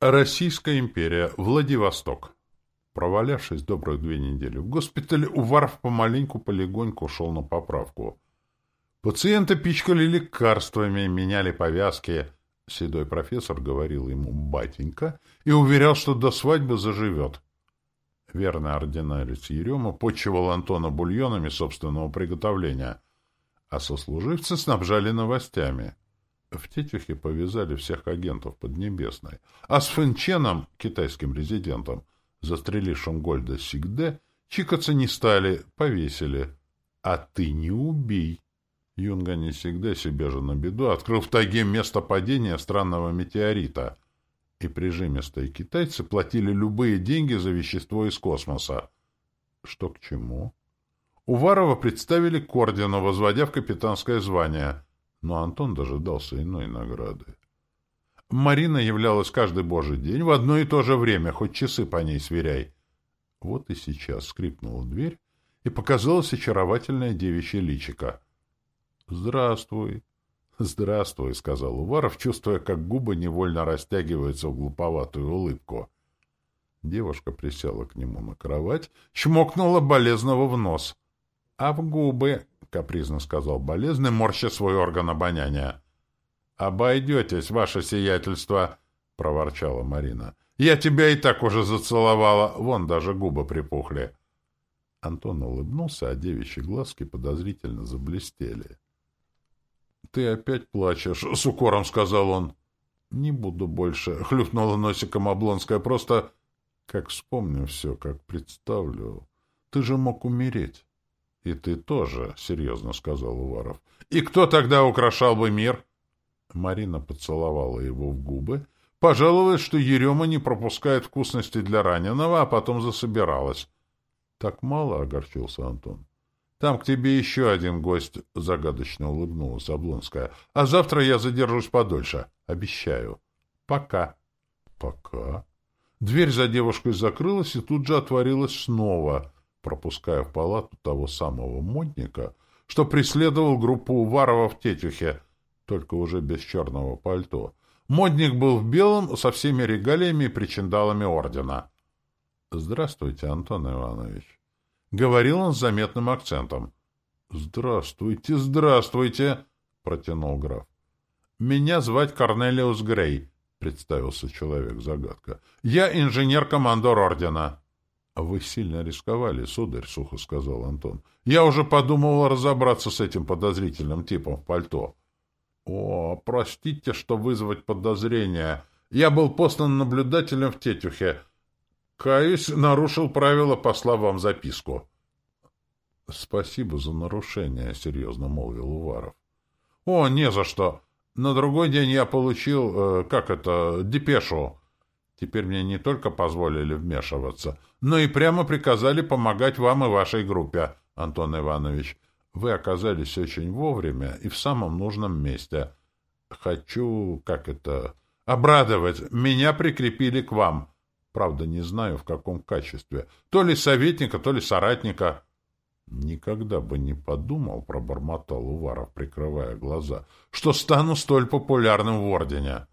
Российская империя. Владивосток. Провалявшись добрых две недели в госпитале, Уваров помаленьку полегоньку шел на поправку. Пациенты пичкали лекарствами, меняли повязки. Седой профессор говорил ему «батенька» и уверял, что до свадьбы заживет. Верный ординарец Ерема почивал Антона бульонами собственного приготовления, а сослуживцы снабжали новостями — в Тетюхе повязали всех агентов Поднебесной, а с Фэнченом, китайским резидентом, застрелившим Гольда Сигде, чикаться не стали, повесили. А ты не убей. Юнга не всегда себе же на беду открыл в тайге место падения странного метеорита. И прижимистые китайцы платили любые деньги за вещество из космоса. Что к чему? Уварова представили к ордену, возводя в капитанское звание — но Антон дожидался иной награды. Марина являлась каждый божий день в одно и то же время, хоть часы по ней сверяй. Вот и сейчас скрипнула дверь, и показалось очаровательное девичье личико. «Здравствуй!» «Здравствуй», — сказал Уваров, чувствуя, как губы невольно растягиваются в глуповатую улыбку. Девушка присела к нему на кровать, чмокнула болезного в нос. «А в губы?» — капризно сказал болезный, морща свой орган обоняния. — Обойдетесь, ваше сиятельство, — проворчала Марина. — Я тебя и так уже зацеловала, вон даже губы припухли. Антон улыбнулся, а девичьи глазки подозрительно заблестели. — Ты опять плачешь, — с укором сказал он. — Не буду больше, — хлюпнула носиком Облонская, — просто... Как вспомню все, как представлю... Ты же мог умереть. — И ты тоже, — серьезно сказал Уваров. — И кто тогда украшал бы мир? Марина поцеловала его в губы, пожаловалась, что Ерема не пропускает вкусности для раненого, а потом засобиралась. — Так мало, — огорчился Антон. — Там к тебе еще один гость, — загадочно улыбнулась Облонская. — А завтра я задержусь подольше. Обещаю. — Пока. — Пока. Дверь за девушкой закрылась и тут же отворилась снова — пропуская в палату того самого модника, что преследовал группу Уварова в Тетюхе, только уже без черного пальто. Модник был в белом со всеми регалиями и причиндалами ордена. — Здравствуйте, Антон Иванович. — говорил он с заметным акцентом. — Здравствуйте, здравствуйте, — протянул граф. — Меня звать Корнелиус Грей, — представился человек-загадка. — Я инженер-командор ордена. — Вы сильно рисковали, сударь, — сухо сказал Антон. — Я уже подумывал разобраться с этим подозрительным типом в пальто. — О, простите, что вызвать подозрения. Я был послан наблюдателем в Тетюхе. Каюсь, нарушил правила, послав вам записку. — Спасибо за нарушение, — серьезно молвил Уваров. — О, не за что. На другой день я получил, э, как это, депешу. Теперь мне не только позволили вмешиваться, но и прямо приказали помогать вам и вашей группе, Антон Иванович. Вы оказались очень вовремя и в самом нужном месте. Хочу, как это, обрадовать. Меня прикрепили к вам. Правда, не знаю, в каком качестве. То ли советника, то ли соратника. Никогда бы не подумал, пробормотал Уваров, прикрывая глаза, что стану столь популярным в Ордене.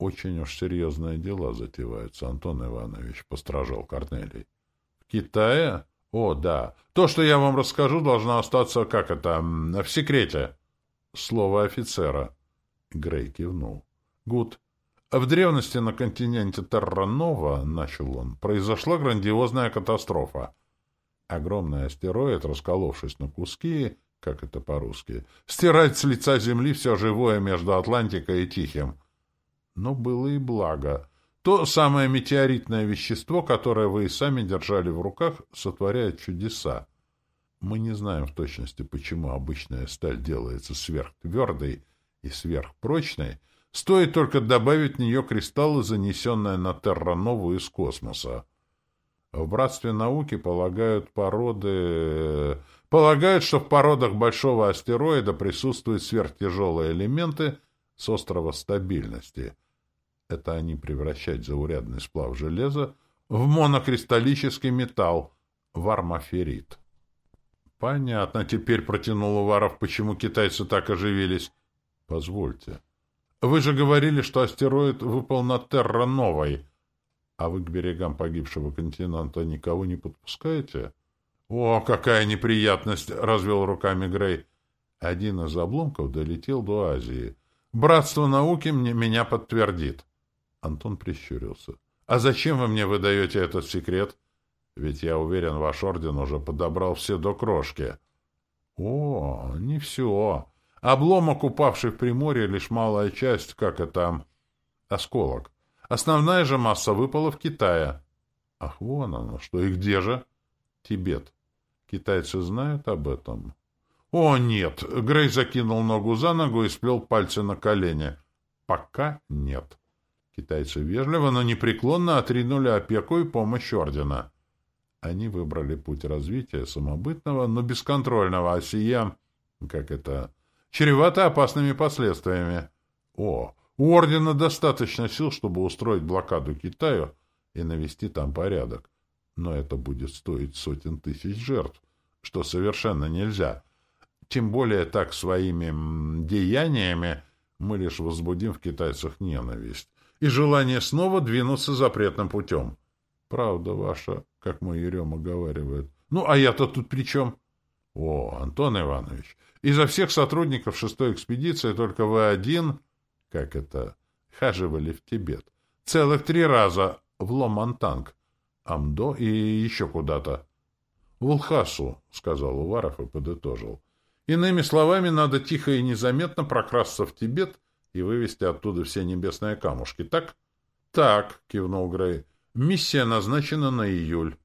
Очень уж серьезные дела затеваются, Антон Иванович, — постражал Корнелий. — В Китае? О, да. То, что я вам расскажу, должно остаться, как это, в секрете. Слово офицера. Грей кивнул. Гуд. В древности на континенте Терранова, — начал он, — произошла грандиозная катастрофа. Огромный астероид, расколовшись на куски, как это по-русски, стирает с лица Земли все живое между Атлантикой и Тихим — но было и благо. То самое метеоритное вещество, которое вы и сами держали в руках, сотворяет чудеса. Мы не знаем в точности, почему обычная сталь делается сверхтвердой и сверхпрочной, стоит только добавить в нее кристаллы, занесенные на терранову из космоса. В братстве науки полагают породы... Полагают, что в породах большого астероида присутствуют сверхтяжелые элементы с острова стабильности — это они превращают заурядный сплав железа в монокристаллический металл, вармаферит. Понятно, теперь протянул Уваров, почему китайцы так оживились. Позвольте. Вы же говорили, что астероид выпал на Терра-Новой. А вы к берегам погибшего континента никого не подпускаете? О, какая неприятность! — развел руками Грей. Один из обломков долетел до Азии. Братство науки мне, меня подтвердит. Антон прищурился. А зачем вы мне выдаете этот секрет? Ведь я уверен, ваш орден уже подобрал все до крошки. О, не все. Обломок, упавший в Приморье, лишь малая часть, как это... осколок. Основная же масса выпала в Китае. Ах, вон оно что. И где же? Тибет. Китайцы знают об этом? О, нет. Грей закинул ногу за ногу и сплел пальцы на колени. Пока нет. Китайцы вежливо, но непреклонно отринули опеку и помощь ордена. Они выбрали путь развития самобытного, но бесконтрольного, а как это, чревато опасными последствиями. О, у ордена достаточно сил, чтобы устроить блокаду Китаю и навести там порядок. Но это будет стоить сотен тысяч жертв, что совершенно нельзя. Тем более так своими деяниями мы лишь возбудим в китайцах ненависть и желание снова двинуться запретным путем. Правда ваша, как мой Ерема говаривает. Ну, а я-то тут при чем? О, Антон Иванович, изо всех сотрудников шестой экспедиции только вы один, как это, хаживали в Тибет. Целых три раза в Ломантанг, Амдо и еще куда-то. — В Улхасу, — сказал Уваров и подытожил. — Иными словами, надо тихо и незаметно прокрасться в Тибет и вывести оттуда все небесные камушки, так? — Так, — кивнул Грей. — Миссия назначена на июль.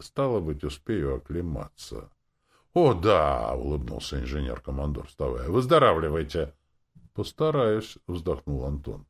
Стало быть, успею оклематься. — О, да, — улыбнулся инженер-командор, вставая. — Выздоравливайте. — Постараюсь, — вздохнул Антон.